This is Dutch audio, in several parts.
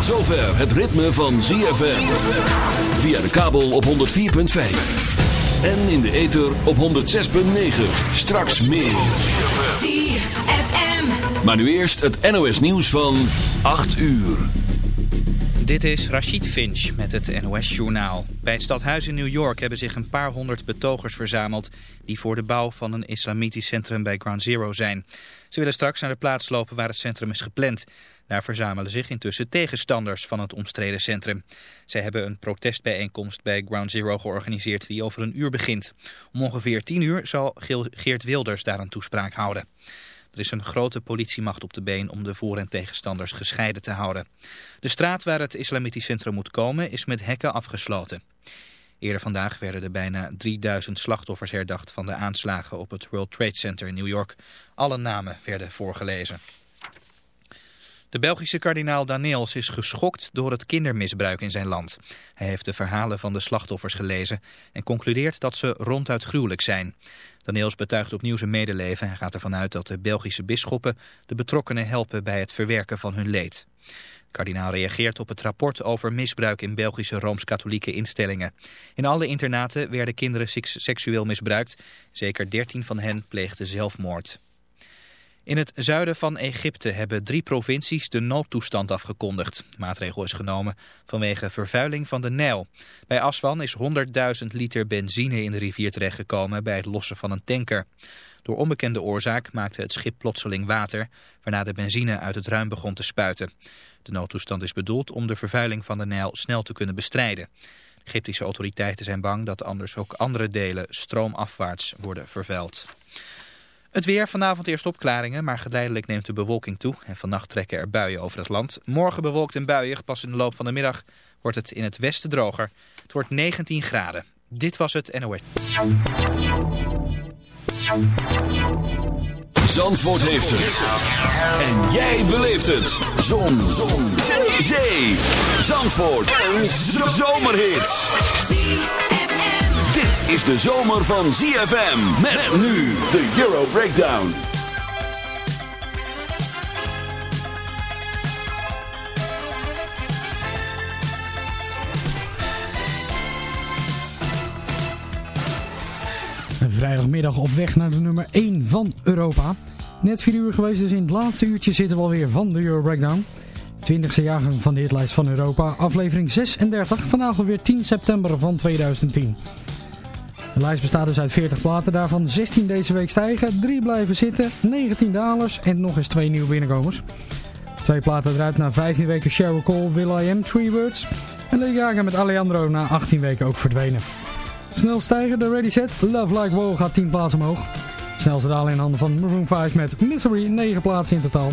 het ritme van ZFM. Via de kabel op 104.5. En in de ether op 106.9. Straks meer. ZFM. Maar nu eerst het NOS nieuws van 8 uur. Dit is Rachid Finch met het NOS-journaal. Bij het stadhuis in New York hebben zich een paar honderd betogers verzameld... die voor de bouw van een islamitisch centrum bij Ground Zero zijn. Ze willen straks naar de plaats lopen waar het centrum is gepland. Daar verzamelen zich intussen tegenstanders van het omstreden centrum. Zij hebben een protestbijeenkomst bij Ground Zero georganiseerd die over een uur begint. Om ongeveer tien uur zal Geert Wilders daar een toespraak houden. Er is een grote politiemacht op de been om de voor- en tegenstanders gescheiden te houden. De straat waar het islamitisch centrum moet komen is met hekken afgesloten. Eerder vandaag werden er bijna 3000 slachtoffers herdacht van de aanslagen op het World Trade Center in New York. Alle namen werden voorgelezen. De Belgische kardinaal Daniels is geschokt door het kindermisbruik in zijn land. Hij heeft de verhalen van de slachtoffers gelezen en concludeert dat ze ronduit gruwelijk zijn. Daniels betuigt opnieuw zijn medeleven en gaat ervan uit dat de Belgische bisschoppen de betrokkenen helpen bij het verwerken van hun leed. Kardinaal reageert op het rapport over misbruik in Belgische Rooms-Katholieke instellingen. In alle internaten werden kinderen seksueel misbruikt. Zeker 13 van hen pleegden zelfmoord. In het zuiden van Egypte hebben drie provincies de noodtoestand afgekondigd. De maatregel is genomen vanwege vervuiling van de Nijl. Bij Aswan is 100.000 liter benzine in de rivier terechtgekomen bij het lossen van een tanker. Door onbekende oorzaak maakte het schip plotseling water, waarna de benzine uit het ruim begon te spuiten. De noodtoestand is bedoeld om de vervuiling van de Nijl snel te kunnen bestrijden. De Egyptische autoriteiten zijn bang dat anders ook andere delen stroomafwaarts worden vervuild. Het weer, vanavond eerst opklaringen, maar geleidelijk neemt de bewolking toe. En vannacht trekken er buien over het land. Morgen bewolkt en buien, pas in de loop van de middag wordt het in het westen droger. Het wordt 19 graden. Dit was het NOS. Zandvoort heeft het. En jij beleeft het. Zon. Zon. Zee. Zee. Zandvoort. Een zomerhit. Is de zomer van ZFM. Met nu de Euro Breakdown. Vrijdagmiddag op weg naar de nummer 1 van Europa. Net 4 uur geweest, dus in het laatste uurtje zitten we alweer van de Euro Breakdown. 20e jaargang van de hitlijst van Europa, aflevering 36, vandaag alweer 10 september van 2010. De lijst bestaat dus uit 40 platen, daarvan 16 deze week stijgen, 3 blijven zitten, 19 dalers en nog eens 2 nieuwe binnenkomers. Twee platen eruit na 15 weken Sheryl Cole, Will I Am, Three Words. En Lady Gaga met Alejandro na 18 weken ook verdwenen. Snel stijgen, de Ready Set, Love Like Wow gaat 10 plaatsen omhoog. Snelste dalen in handen van Maroon 5 met Misery, 9 plaatsen in totaal.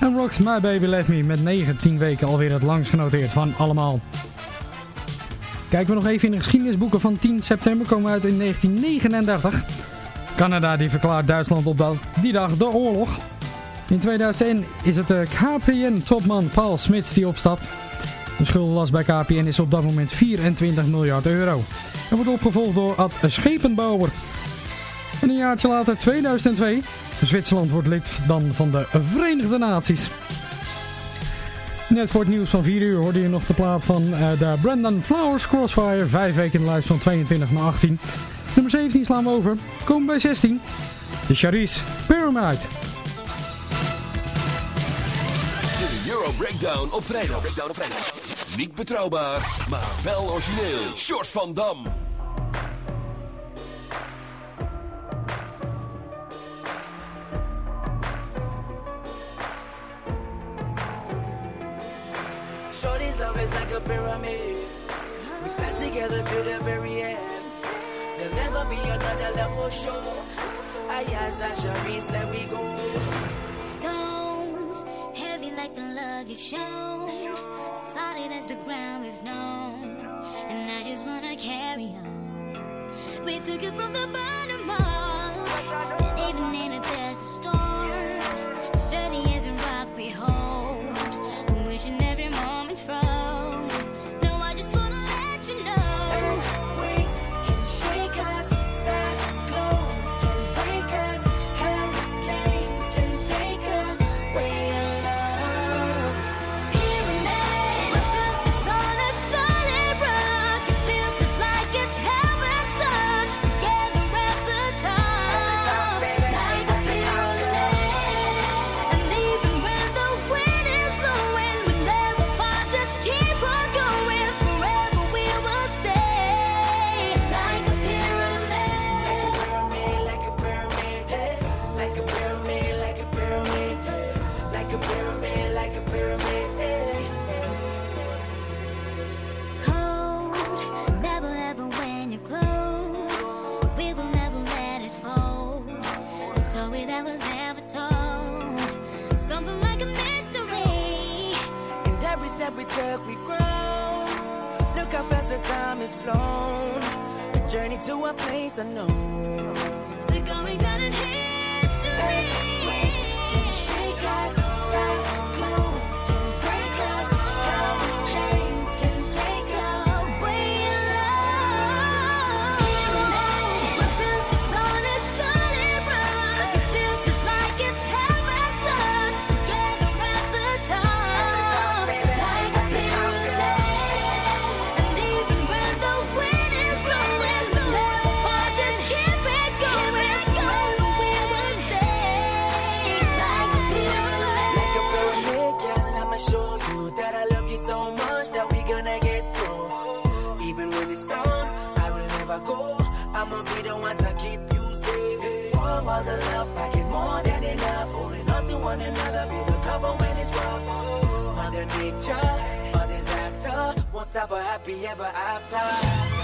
En Rocks My Baby Let Me met 19 weken alweer het langst genoteerd van allemaal. Kijken we nog even in de geschiedenisboeken van 10 september, komen we uit in 1939. Canada die verklaart Duitsland op die dag de oorlog. In 2001 is het de KPN-topman Paul Smits die opstapt. De schuldenlast bij KPN is op dat moment 24 miljard euro. En wordt opgevolgd door Ad Schepenbouwer. En een jaartje later, 2002, Zwitserland wordt lid dan van de Verenigde Naties. Net voor het nieuws van 4 uur hoorde je nog de plaat van uh, de Brandon Flowers Crossfire. Vijf weken in de lijst van 22 naar 18. Nummer 17 slaan we over. Komen bij 16. De Charisse Pyramide. De Euro Breakdown op vrijdag. Breakdown op vrijdag. Niet betrouwbaar, maar wel origineel. Short van Dam. Pyramid. We stand together to the very end. There'll never be another love for sure. Ayaz and Sharice, let we go. Stones, heavy like the love you've shown. Solid as the ground we've known. And I just wanna carry on. We took it from the bottom up. Even in a desert storm. that we took, we grown. Look how fast the time has flown. A journey to a place unknown. We're going down in history. one another, be the cover when it's rough. Mother nature, a disaster, won't stop a happy ever after.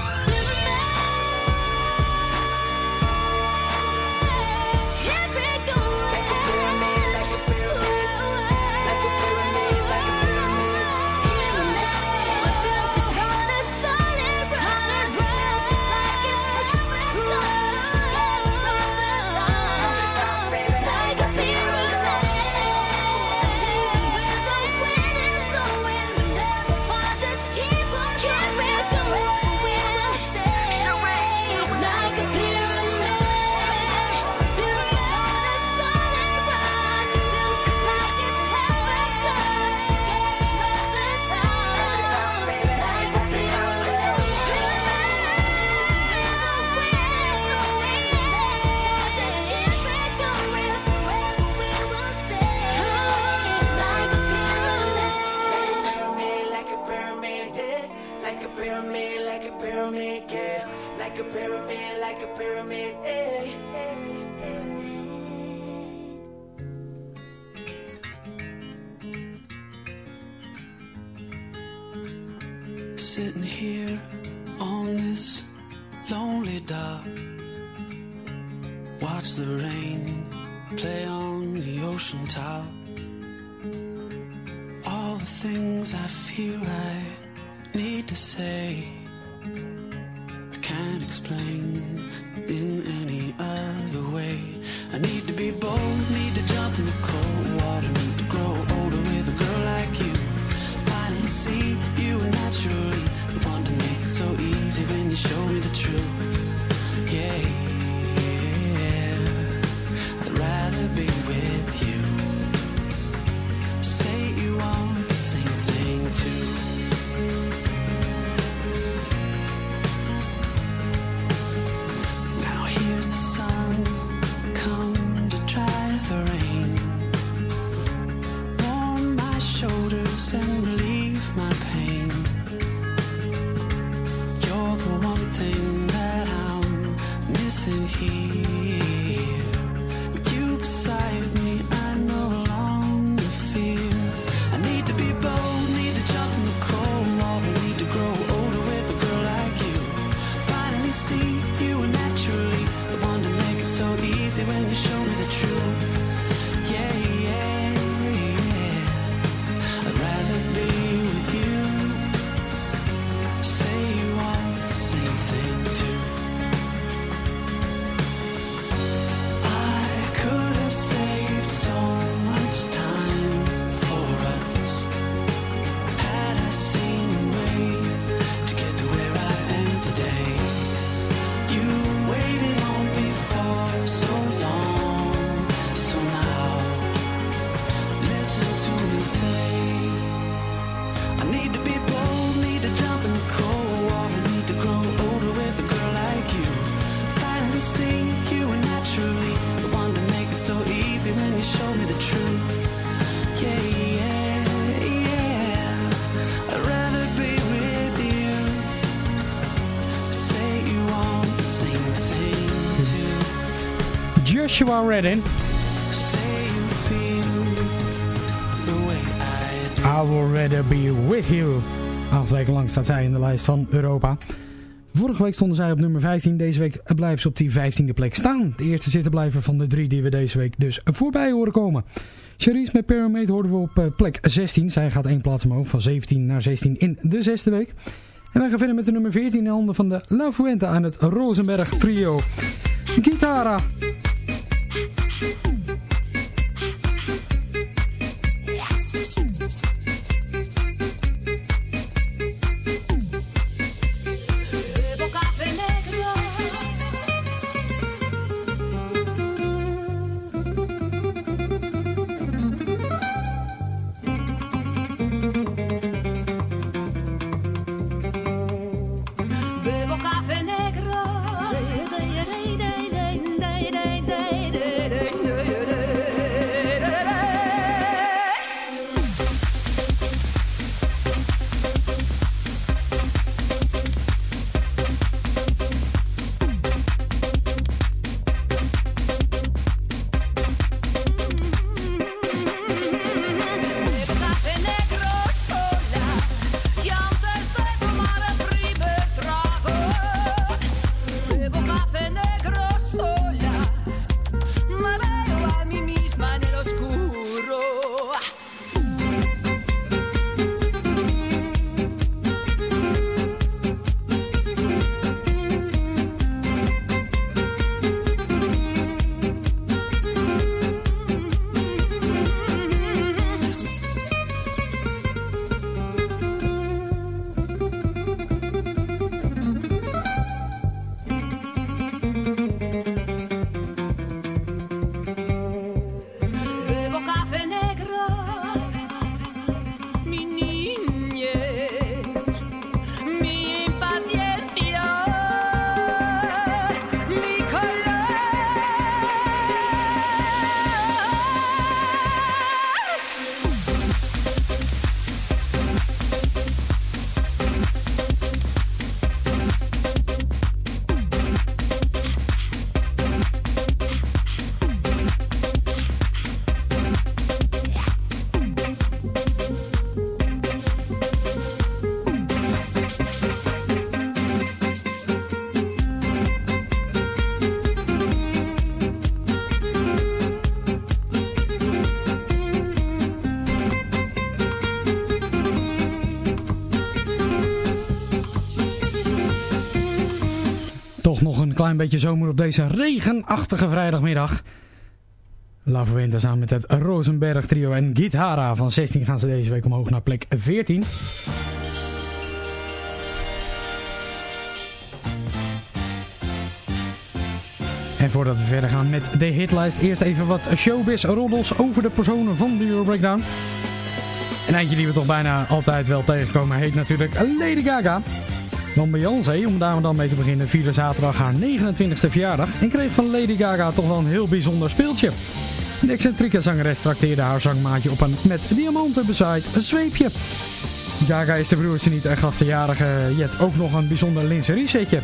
Joshua Redden. I will rather be with you. Acht weken lang staat zij in de lijst van Europa. Vorige week stonden zij op nummer 15. Deze week blijven ze op die 15e plek staan. De eerste zittenblijver van de drie die we deze week dus voorbij horen komen. Cherise met Pyramid hoorden we op eh, plek 16. Zij gaat één plaats omhoog van 17 naar 16 in de zesde week. En wij gaan verder met de nummer 14 in handen van de La Fuente aan het Rosenberg trio. Gitara. Klein beetje zomer op deze regenachtige vrijdagmiddag. La Fuente samen met het Rosenberg trio en Gitara. Van 16 gaan ze deze week omhoog naar plek 14. En voordat we verder gaan met de hitlijst, eerst even wat showbiz-roddels over de personen van de Euro Breakdown. En eentje die we toch bijna altijd wel tegenkomen heet natuurlijk Lady Gaga. Dan Beyoncé, om daar dan mee te beginnen, vierde zaterdag haar 29e verjaardag en kreeg van Lady Gaga toch wel een heel bijzonder speeltje. De excentrieke zangeres trakteerde haar zangmaatje op een met diamanten bezaaid zweepje. Gaga is de broertje niet en gaf de jarige Jet ook nog een bijzonder lingerie setje.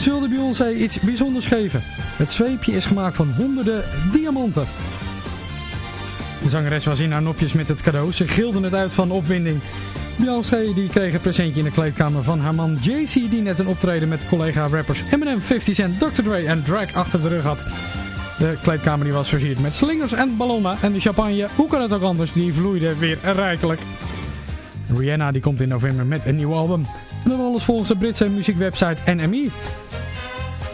Ze wilde Beyoncé iets bijzonders geven. Het zweepje is gemaakt van honderden diamanten. De zangeres was in haar nopjes met het cadeau. Ze gilde het uit van opwinding. Beyoncé die kreeg een presentje in de kleedkamer van haar man Jay-Z... die net een optreden met collega-rappers Eminem, 50 Cent, Dr. Dre en Drake achter de rug had. De kleedkamer die was versierd met slingers en ballonnen... en de champagne, hoe kan het ook anders, die vloeide weer rijkelijk. Rihanna die komt in november met een nieuw album. En dat alles volgens de Britse muziekwebsite NME.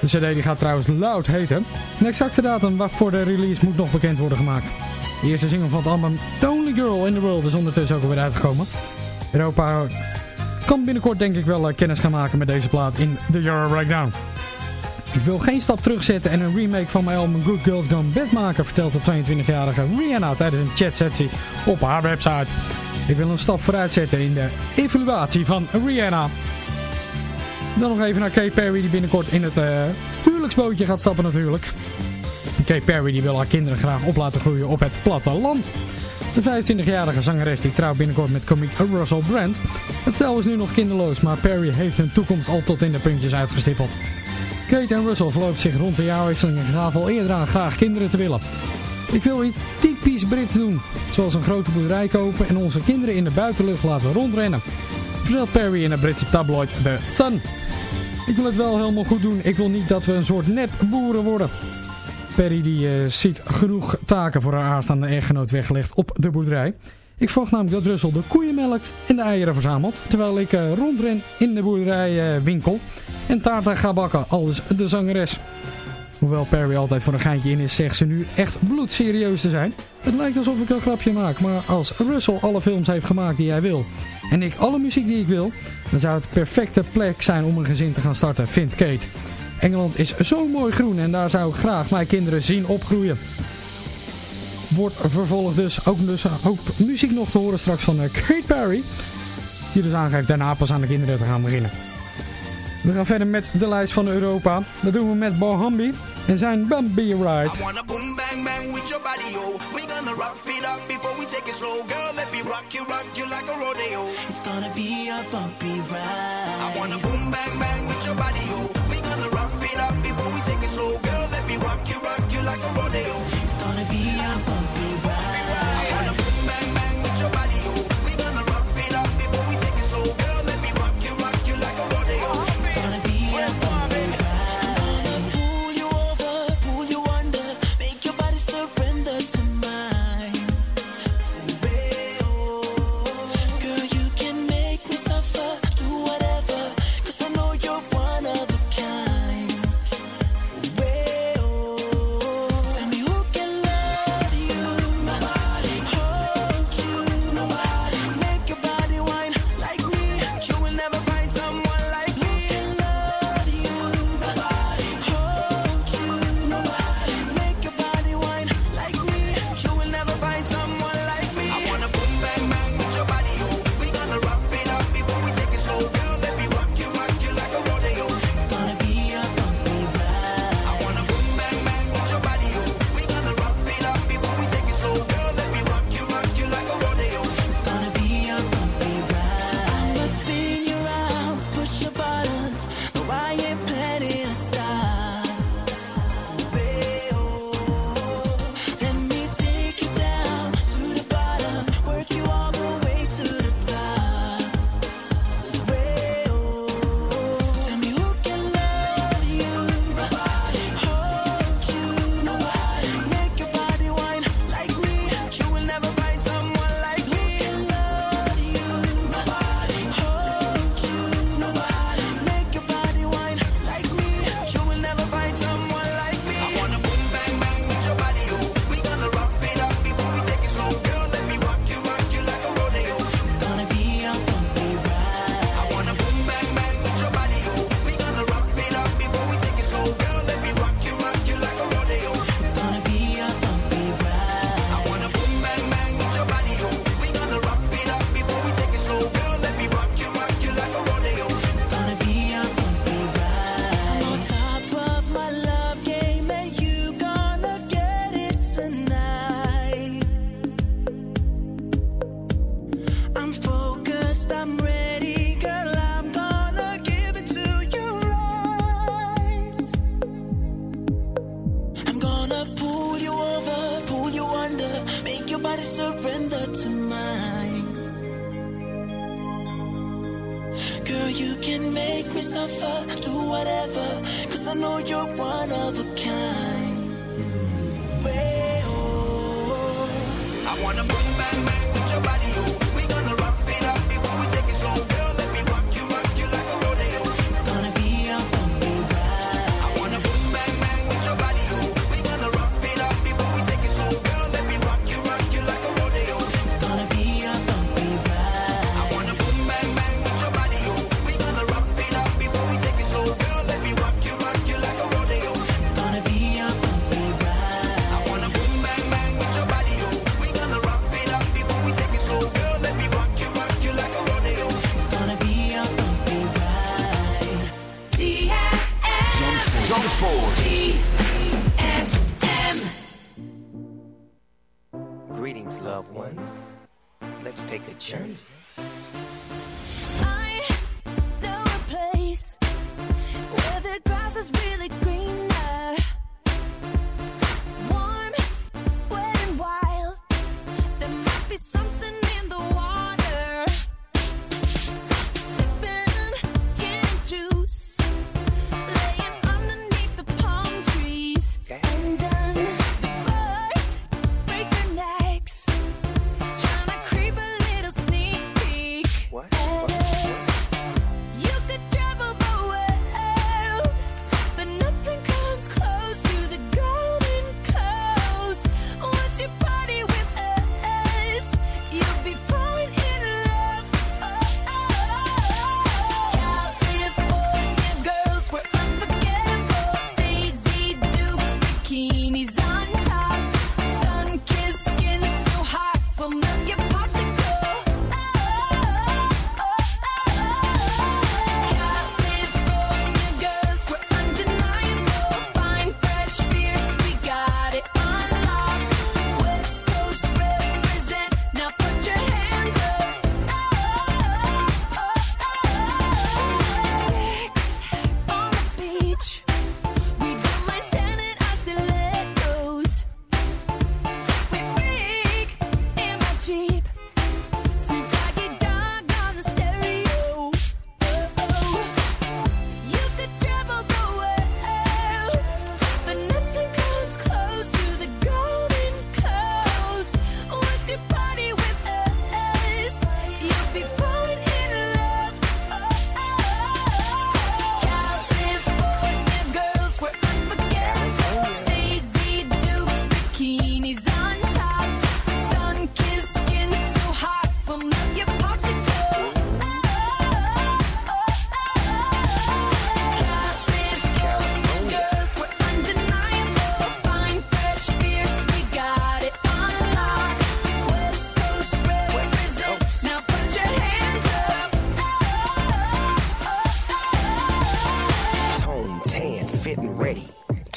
De cd die gaat trouwens Loud heten. Een exacte datum waarvoor de release moet nog bekend worden gemaakt. De eerste single van het album The Only Girl in the World is ondertussen ook alweer uitgekomen. Europa kan binnenkort denk ik wel eh, kennis gaan maken met deze plaat in de Euro Breakdown. Ik wil geen stap terugzetten en een remake van mijn album Good Girls Gone Bad maken, vertelt de 22-jarige Rihanna tijdens een chatsessie op haar website. Ik wil een stap vooruit zetten in de evaluatie van Rihanna. Dan nog even naar Kay Perry die binnenkort in het uh, huwelijksbootje gaat stappen natuurlijk. Kay Perry die wil haar kinderen graag op laten groeien op het platteland. De 25-jarige zangeres die trouwt binnenkort met komiek Russell Brand. Het stel is nu nog kinderloos, maar Perry heeft hun toekomst al tot in de puntjes uitgestippeld. Kate en Russell verloopt zich rond de jaarwisseling en gaf al eerder aan graag kinderen te willen. Ik wil iets typisch Brits doen, zoals een grote boerderij kopen en onze kinderen in de buitenlucht laten rondrennen. Vertelt Perry in het Britse tabloid The Sun. Ik wil het wel helemaal goed doen, ik wil niet dat we een soort nep boeren worden. Perry die, eh, ziet genoeg taken voor haar aanstaande echtgenoot weggelegd op de boerderij. Ik verwacht namelijk dat Russell de koeien melkt en de eieren verzamelt. Terwijl ik eh, rondren in de boerderijwinkel. Eh, en taarten ga bakken, aldus de zangeres. Hoewel Perry altijd voor een geintje in is, zegt ze nu echt bloedserieus te zijn. Het lijkt alsof ik een grapje maak, maar als Russell alle films heeft gemaakt die hij wil... en ik alle muziek die ik wil, dan zou het perfecte plek zijn om een gezin te gaan starten, vindt Kate... Engeland is zo mooi groen en daar zou ik graag mijn kinderen zien opgroeien. Wordt vervolgd dus ook, dus ook muziek nog te horen straks van eh, Kate Perry. Die dus aangeeft daarna pas aan de kinderen te gaan beginnen. We gaan verder met de lijst van Europa. Dat doen we met Bohambi en zijn Bambi Ride. I wanna boom bang bang with your body, yo. We gonna rock it up before we take it slow. Girl, let me rock you, rock you like a rodeo. It's gonna be a bumpy ride. I wanna boom bang bang with your body, yo. rock you, rock you like a rodeo.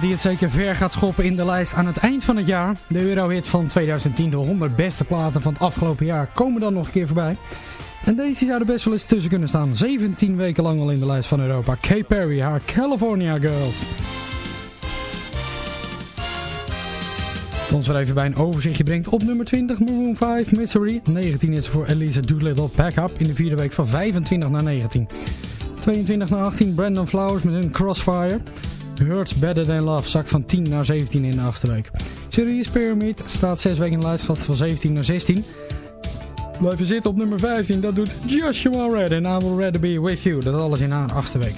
Die het zeker ver gaat schoppen in de lijst aan het eind van het jaar. De Eurohit van 2010, de 100 beste platen van het afgelopen jaar, komen dan nog een keer voorbij. En deze zou er best wel eens tussen kunnen staan. 17 weken lang al in de lijst van Europa. Kay Perry, haar California Girls. Ons weer even bij een overzichtje brengt. Op nummer 20 Maroon 5 Misery. 19 is voor Elisa Doolittle Pack Up in de vierde week van 25 naar 19. 22 naar 18 Brandon Flowers met een Crossfire. Hurts Better Than Love zakt van 10 naar 17 in de achtste week. Sirius Pyramid staat 6 weken in de lijst, gaat van 17 naar 16. Blijven zitten op nummer 15, dat doet Joshua Red en I Will Rather Be With You. Dat alles in haar achtste week.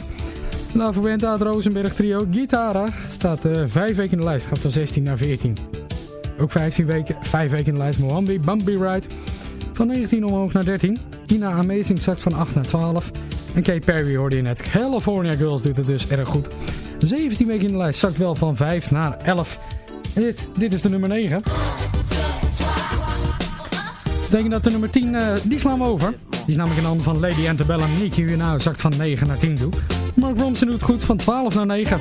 Daarvoor bent het Rosenberg trio Guitara. Staat uh, 5 weken in de lijst, gaat van 16 naar 14. Ook 15 weken, 5 weken in de lijst Mohambi Bumpy Ride. Van 19 omhoog naar 13. Ina Amazing zakt van 8 naar 12. En Kate Perry hoorde je net. California Girls doet het dus erg goed. 17 weken in de lijst zakt wel van 5 naar 11. En dit, dit is de nummer 9. Dat betekent dat de nummer 10, uh, die slaan we over. Die is namelijk in handen van Lady Antebellum. Nicky nou zakt van 9 naar 10 toe. Mark Ronson doet goed van 12 naar 9.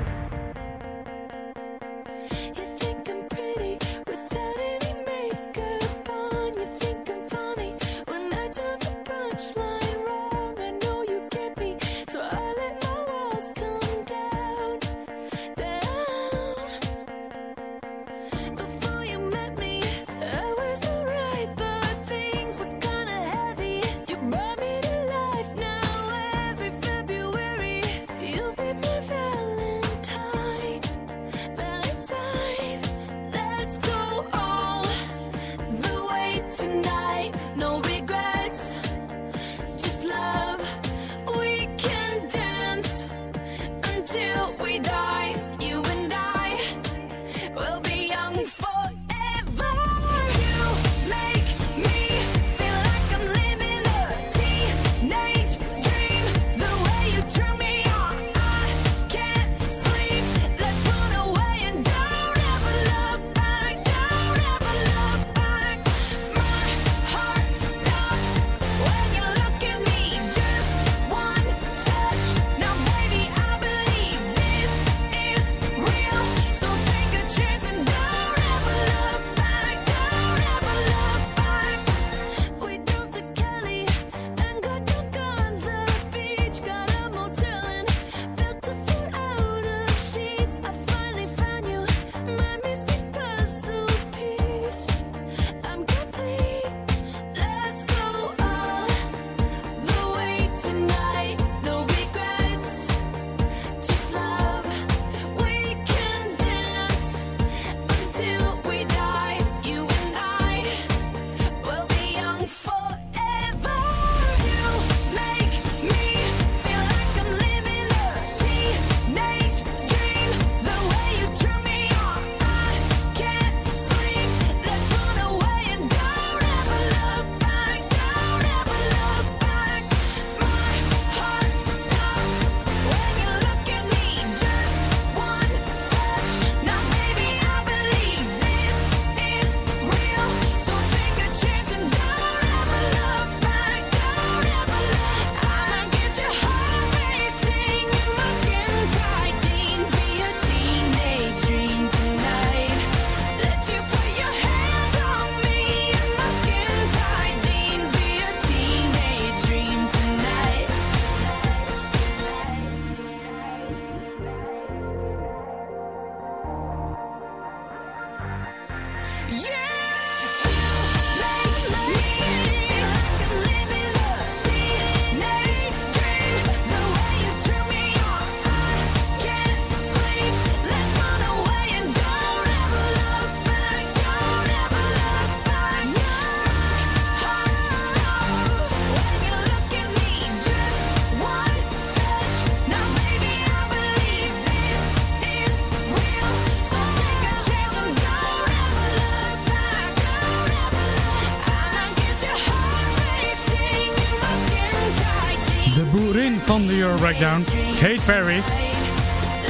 Breakdown, Kate Perry.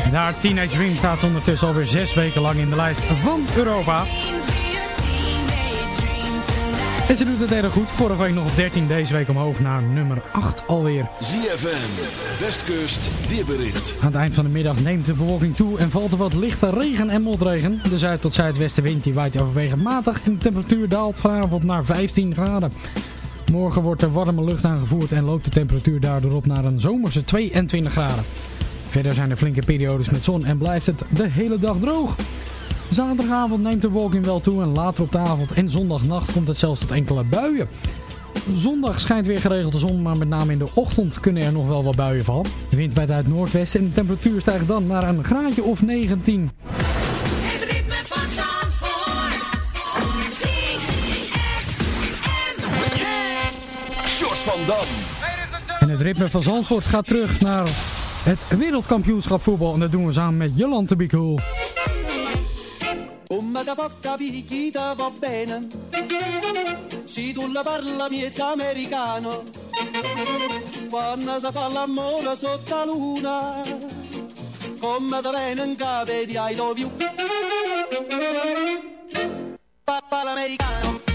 En haar Teenage Dream staat ondertussen alweer zes weken lang in de lijst van Europa. En ze doet het erg goed. Vorige week nog op 13, deze week omhoog naar nummer 8 alweer. ZFM. Westkust weerbericht. Aan het eind van de middag neemt de bewolking toe en valt er wat lichte regen en motregen. De zuid- tot zuidwestenwind die waait overwegend matig en de temperatuur daalt vanavond naar 15 graden. Morgen wordt er warme lucht aangevoerd en loopt de temperatuur daardoor op naar een zomerse 22 graden. Verder zijn er flinke periodes met zon en blijft het de hele dag droog. Zaterdagavond neemt de bewolking wel toe en later op de avond en zondagnacht komt het zelfs tot enkele buien. Zondag schijnt weer geregeld de zon, maar met name in de ochtend kunnen er nog wel wat buien vallen. De wind waait uit noordwesten en de temperatuur stijgt dan naar een graadje of 19. En het ritme van Zandvoort gaat terug naar het wereldkampioenschap voetbal. En dat doen we samen met Jolante Be Cool. Come da poca picchita va bene Se tu la parla miezza americano Quando si fa l'amore sotto la luna Come da bene in capo di I love you Papà l'americano.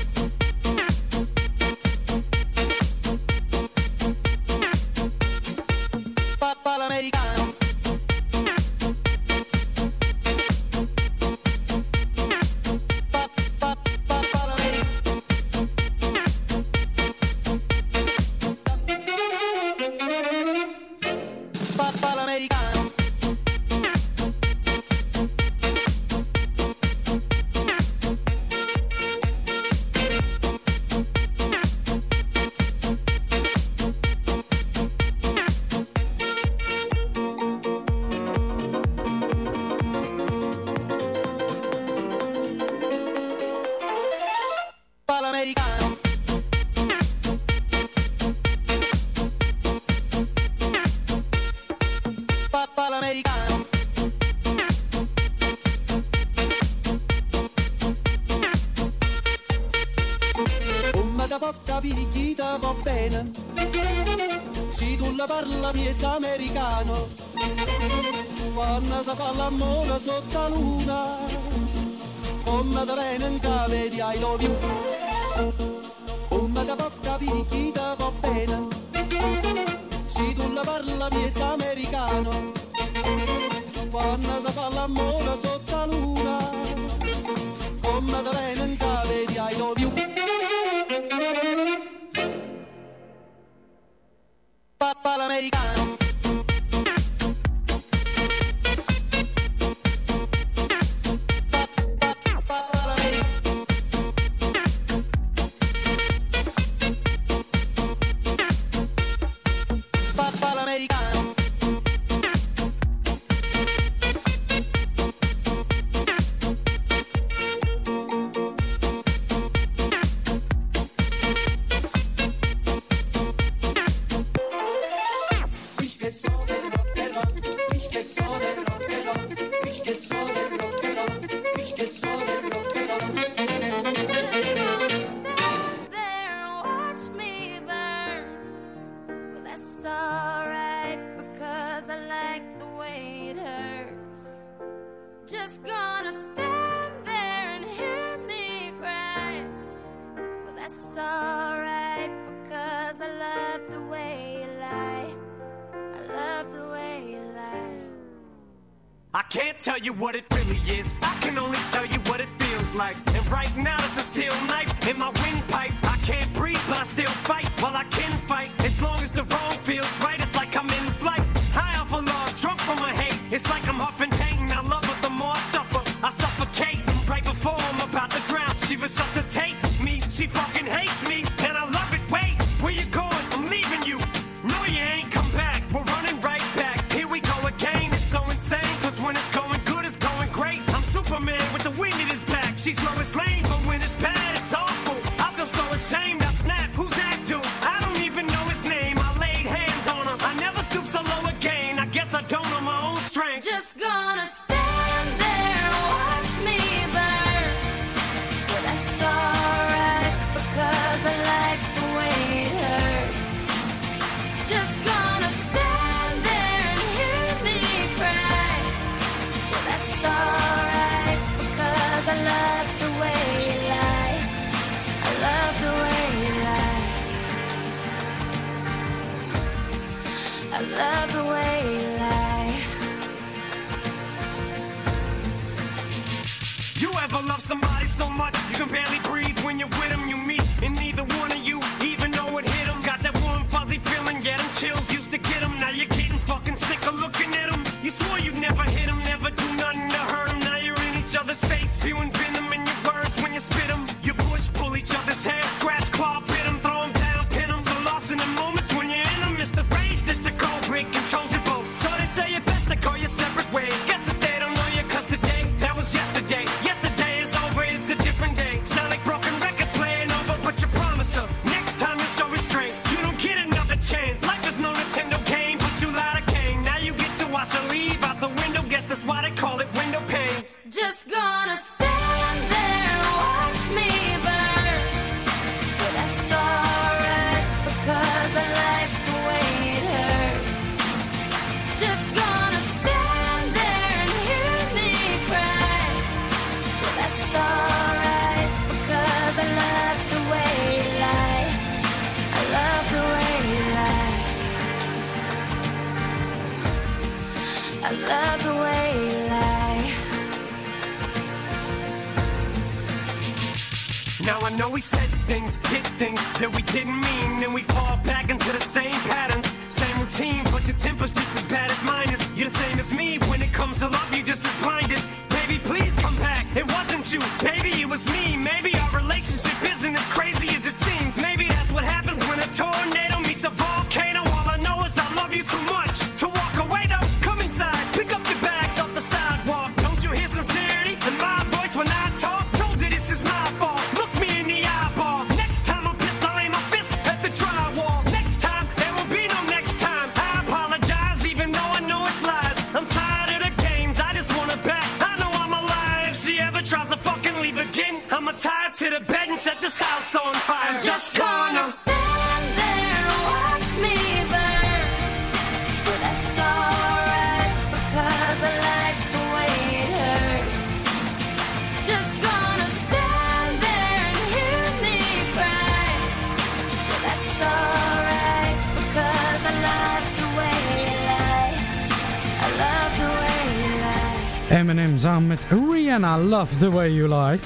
Love the Way You Lie.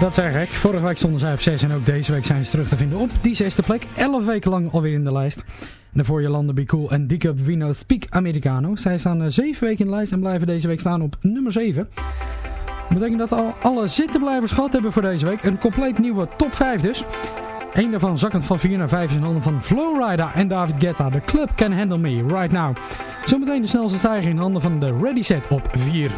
Dat zijn ik. Vorige week stonden zij op 6 en ook deze week zijn ze terug te vinden op die zesde plek. 11 weken lang alweer in de lijst. En daarvoor Jolanda Be Cool en Dieke Vino Speak Americano. Zij staan eh, 7 weken in de lijst en blijven deze week staan op nummer 7. Dat betekent dat al alle zittenblijvers gehad hebben voor deze week. Een compleet nieuwe top 5 dus. Eén daarvan zakkend van 4 naar 5 is een handen van Flowrider en David Guetta. The club can handle me right now. Zometeen de snelste stijging in handen van de Ready Set op 4.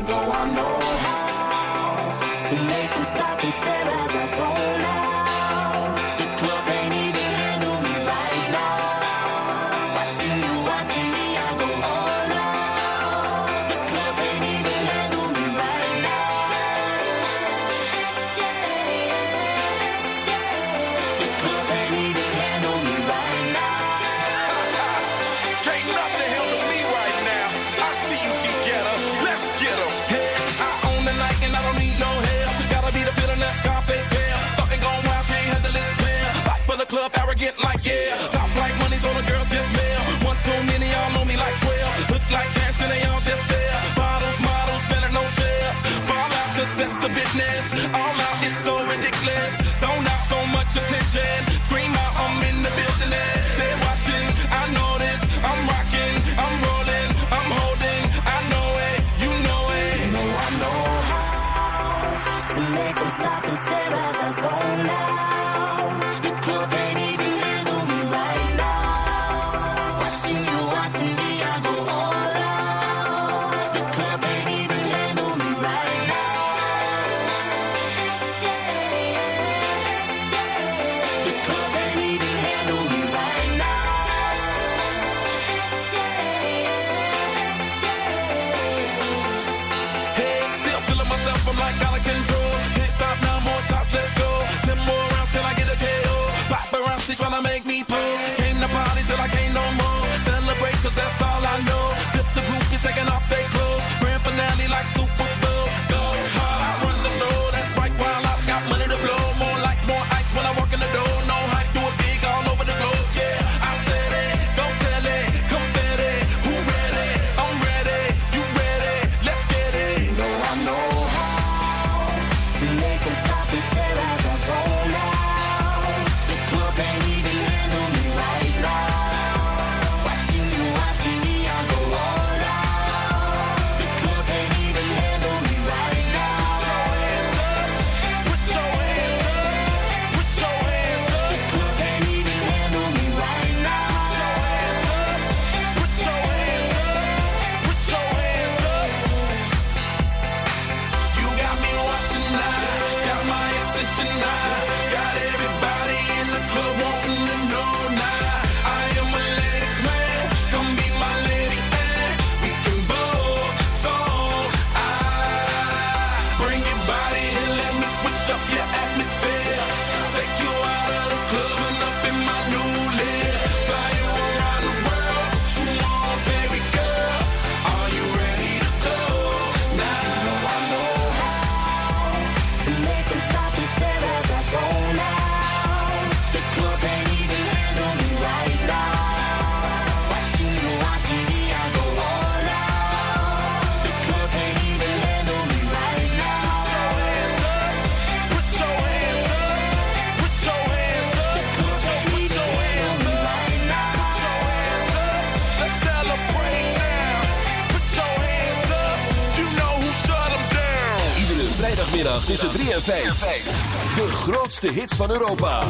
Grootste hits van Europa.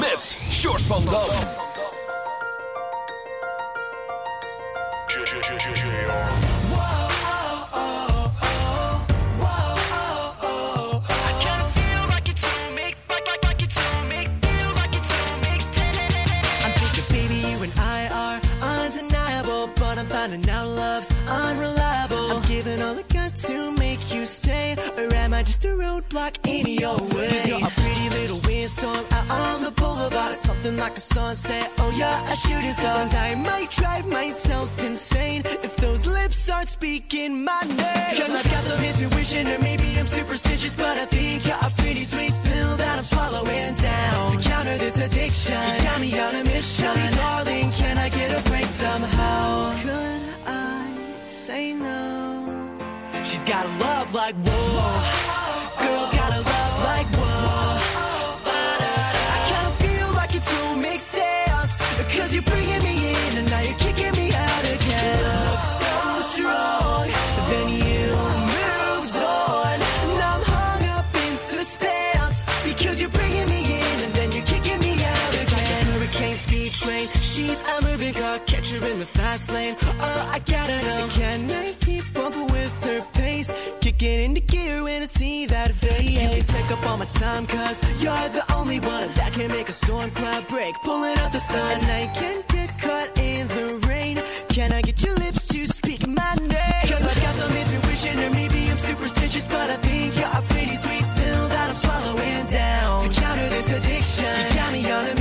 Met Short van Dam. Cause I've got some intuition, or maybe I'm superstitious, but I think you're a pretty sweet pill that I'm swallowing down. To counter this addiction, you got me on a mission. Tell me, darling, can I get a break somehow? Could I say no? She's got a love like whoa. Girls got a love like whoa. I kinda feel like it don't make sense. Cause you're bringing me She's a moving car, catch her in the fast lane. Oh, I gotta know. Can I keep up with her pace? Kicking into gear when I see that face. You can take up all my time, cause you're the only one that can make a storm cloud break. Pulling up the sun, and I can't get caught in the rain. Can I get your lips to speak my name? Cause I've got some intuition, or maybe I'm superstitious, but I think you're a pretty sweet pill that I'm swallowing down. To counter this addiction, you got me on a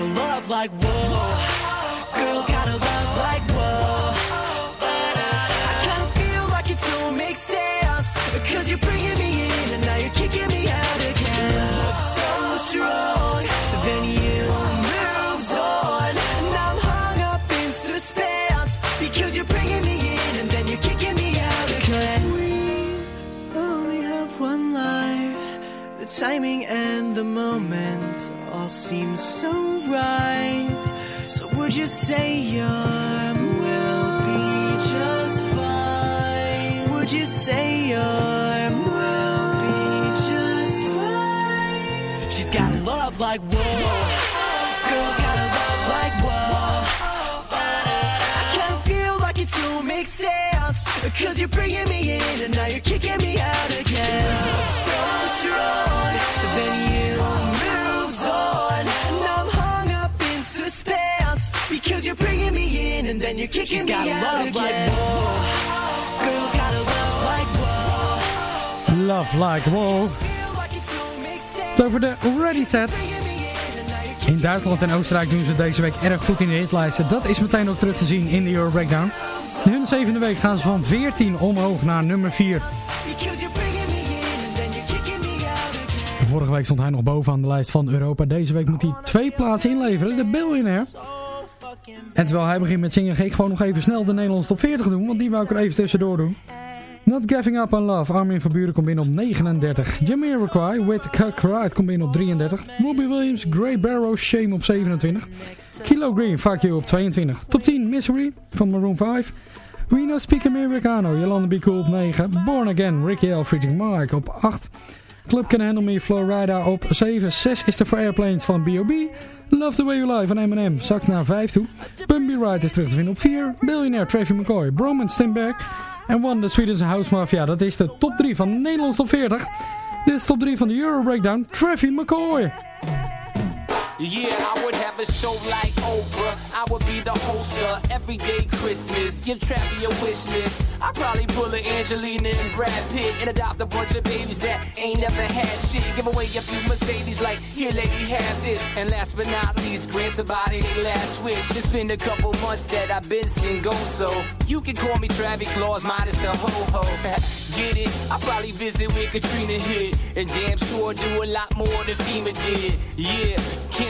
She's got a love like whoa. Girls gotta love like whoa. I kinda feel like it don't make sense. Cause you're bringing me in and now you're kicking me out again. Love so strong, then you moves on. And I'm hung up in suspense. Because you're bringing me in and then you're kicking me out again. we only have one life. The timing and the moment all seem so right. So would you say your will be just fine? Would you say your will be just fine? She's got love like whoa. Girls got a love like whoa. I kinda feel like it don't make sense. Cause you're bringing me in and now you're kicking me out you're kicking She's me got love again. like Girls got a love like whoa. Love Like. Het over de Ready Set. In Duitsland en Oostenrijk doen ze deze week erg goed in de hitlijsten. Dat is meteen ook terug te zien in de Euro Breakdown. In hun zevende week gaan ze van 14 omhoog naar nummer 4. Vorige week stond hij nog bovenaan de lijst van Europa. Deze week moet hij twee plaatsen inleveren. De Billionaire. En terwijl hij begint met zingen, ga ik gewoon nog even snel de Nederlandse top 40 doen. Want die wou ik er even tussendoor doen. Not Giving Up on Love. Armin van Buren komt binnen op 39. Jamiroquai with Cut Right komt binnen op 33. Robbie Williams, Grey Barrow, Shame op 27. Kilo Green, Fuck You op 22. Top 10, Misery van Maroon 5. We No Speak Americano, Yolanda Be Cool op 9. Born Again, Ricky L. Freaking Mike op 8. Club Can Handle Me, Florida op 7. 6 is de For Airplanes van B.O.B. Love The Way You Lie van Eminem zakt naar 5 toe. Bumpy Ride is terug te vinden op 4. Billionaire Travis McCoy, Brom en Steinberg. En One, de Swedish House Mafia. Dat is de top 3 van de Nederlands top 40. Dit is top 3 van de Euro Breakdown. Travis McCoy. Yeah, I would have a show like Oprah. I would be the host of Everyday Christmas. Give Trappy a wish list. I'd probably pull a Angelina and Brad Pitt and adopt a bunch of babies that ain't never had shit. Give away a few Mercedes like, here lady, have this. And last but not least, grant somebody their last wish. It's been a couple months that I've been single, so you can call me Travis Claus minus the ho-ho. Get it? I probably visit where Katrina hit. And damn sure do a lot more than FEMA did. Yeah, can't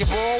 basketball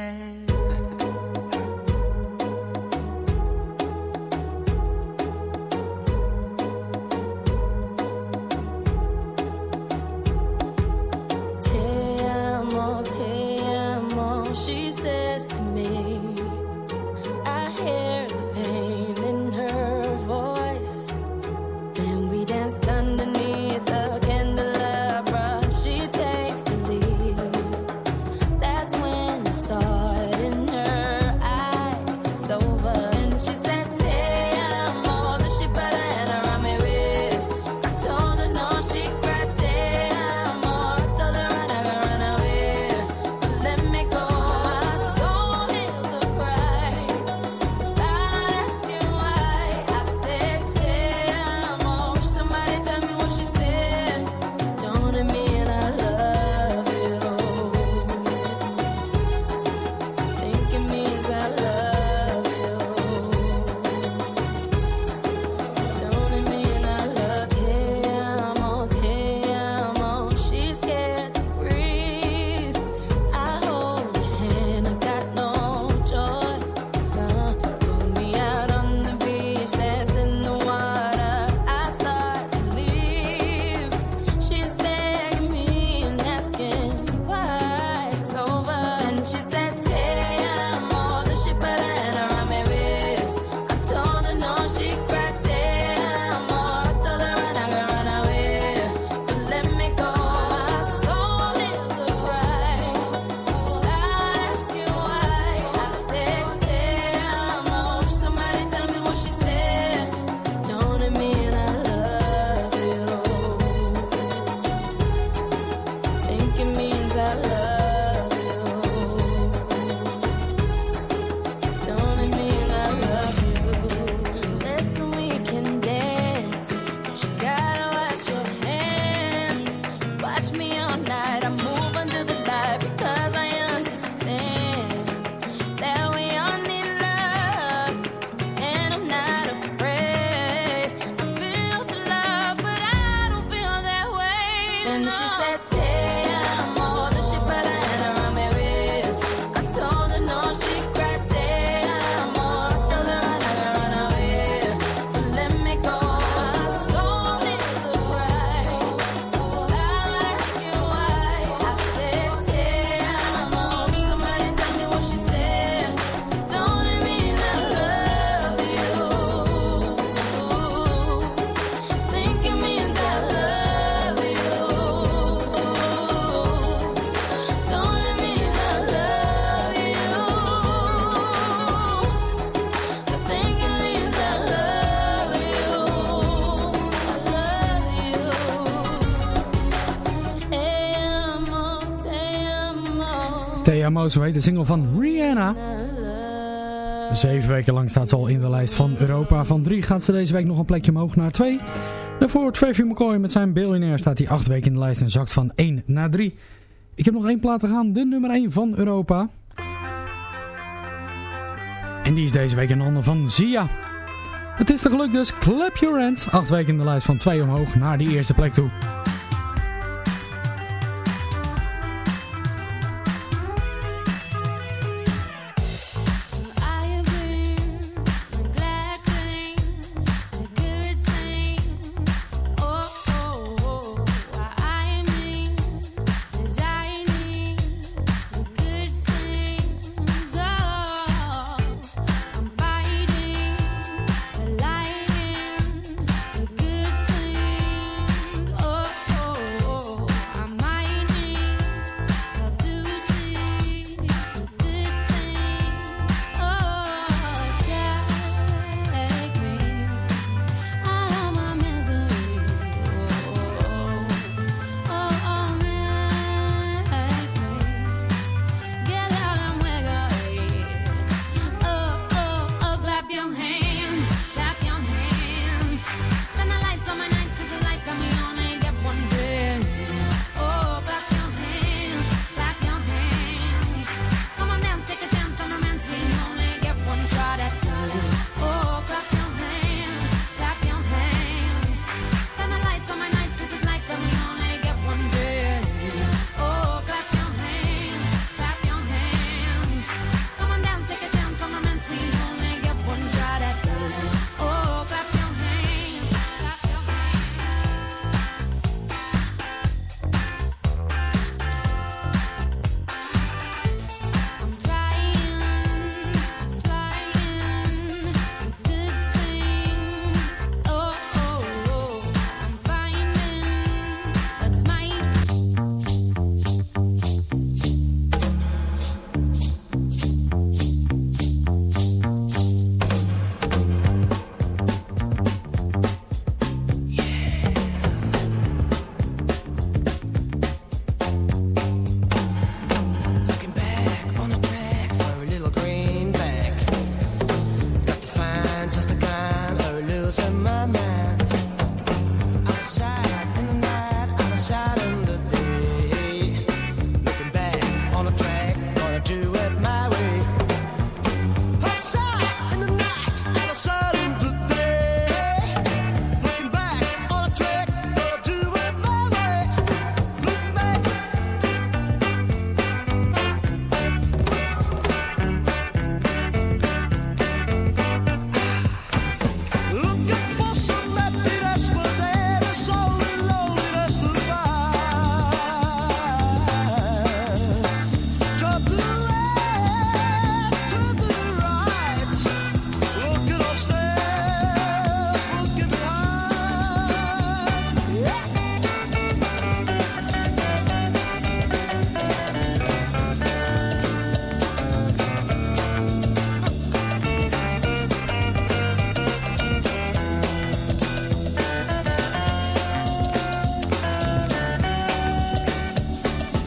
Thea Moos, heet de single van Rihanna. Zeven weken lang staat ze al in de lijst van Europa. Van drie gaat ze deze week nog een plekje omhoog naar twee. Daarvoor Travis McCoy met zijn Billionaire staat hij acht weken in de lijst en zakt van 1 naar 3. Ik heb nog één plaat te gaan, de nummer 1 van Europa. En die is deze week in ander handen van Zia. Het is te geluk dus, clap your hands. Acht weken in de lijst van 2 omhoog naar die eerste plek toe.